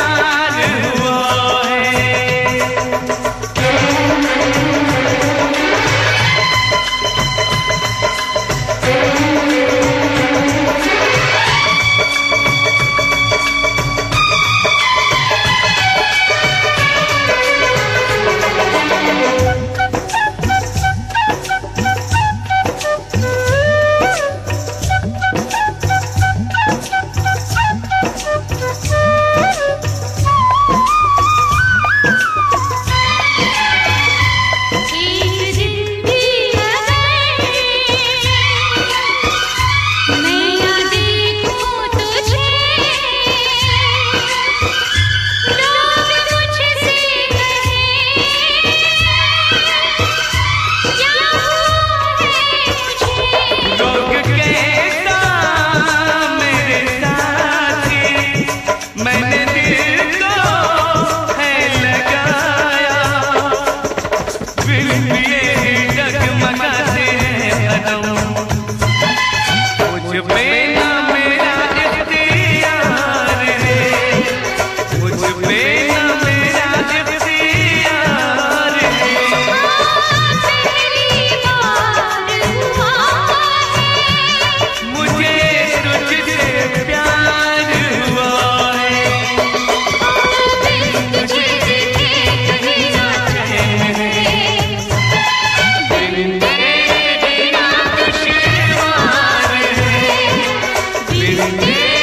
I Yeah. Ei!